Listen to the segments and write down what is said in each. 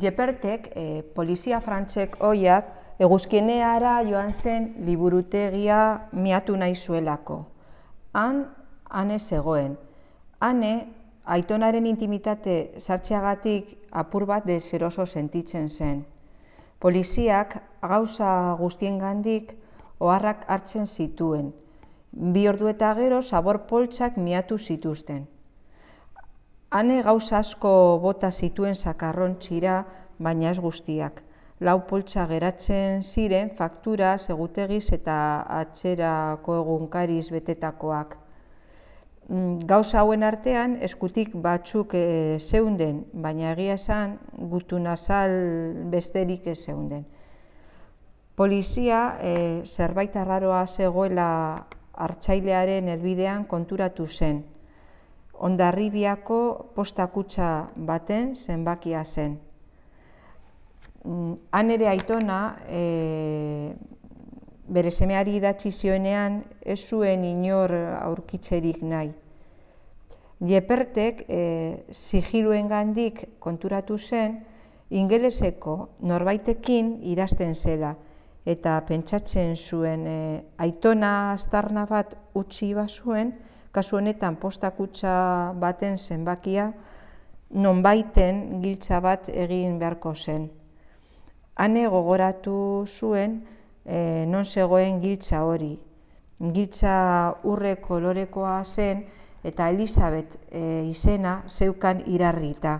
Jepertek, e, polizia frantzek oiak, eguzkineara joan zen liburutegia miatu nahi zuelako. Han, hane zegoen. Hane, aitonaren intimitate sartxeagatik apur bat deseroso sentitzen zen. Poliziak gauza guztien gandik oharrak hartzen zituen. Bi ordu eta gero zabor poltsak miatu zituzten. Hane gauza asko bota zituen sakarron txira, baina ez guztiak. Lau poltsa geratzen ziren faktura segutegiz eta atxerako egunkariz betetakoak. Mm, gauza hauen artean eskutik batzuk e, zeunden, baina egia esan gutu nazal besterik ez zeunden. Polizia e, zerbait arraroa zegoela hartzailearen helbidean konturatu zen ondarribiako postakutsa baten zenbakia zen. Mm, han ere aitona, e, bere semeari idatzi zioenean, ez zuen inor aurkitzerik nahi. Jepertek e, zigiluen gandik konturatu zen, ingeleseko norbaitekin idazten zela, eta pentsatzen zuen e, aitona astarna bat utzi bazuen, kasu honetan postakutsa baten zenbakia nonbaiten giltza bat egin beharko zen. Hane gogoratu zuen e, non zegoen giltza hori. Giltza urre kolorekoa zen eta Elizabeth e, izena zeukan irarrita.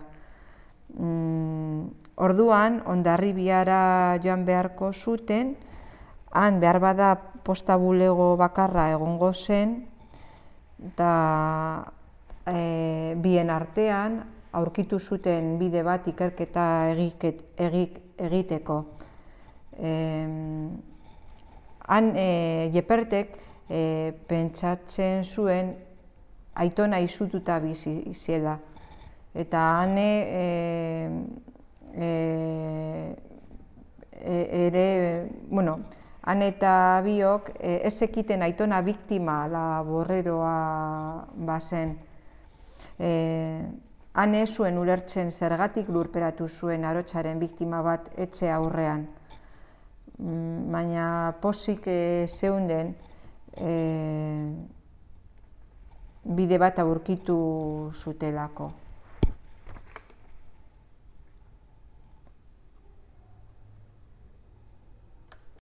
Mm, orduan, ondarri biara joan beharko zuten, han behar bada postabulego bakarra egongo zen, eta e, bien artean aurkitu zuten bide bat ikerketa egiket, egik, egiteko. E, han e, jepertek e, pentsatzen zuen aitona izututa bizi zela. Eta han e, e, ere, bueno, han eta biok e, ez ekiten aitona biktima la borreroa bazen. E, han ez zuen ulertzen zergatik lurperatu zuen arotsaren biktima bat etxe aurrean. Mm, baina posik e, zeunden e, bide bat aurkitu zutelako.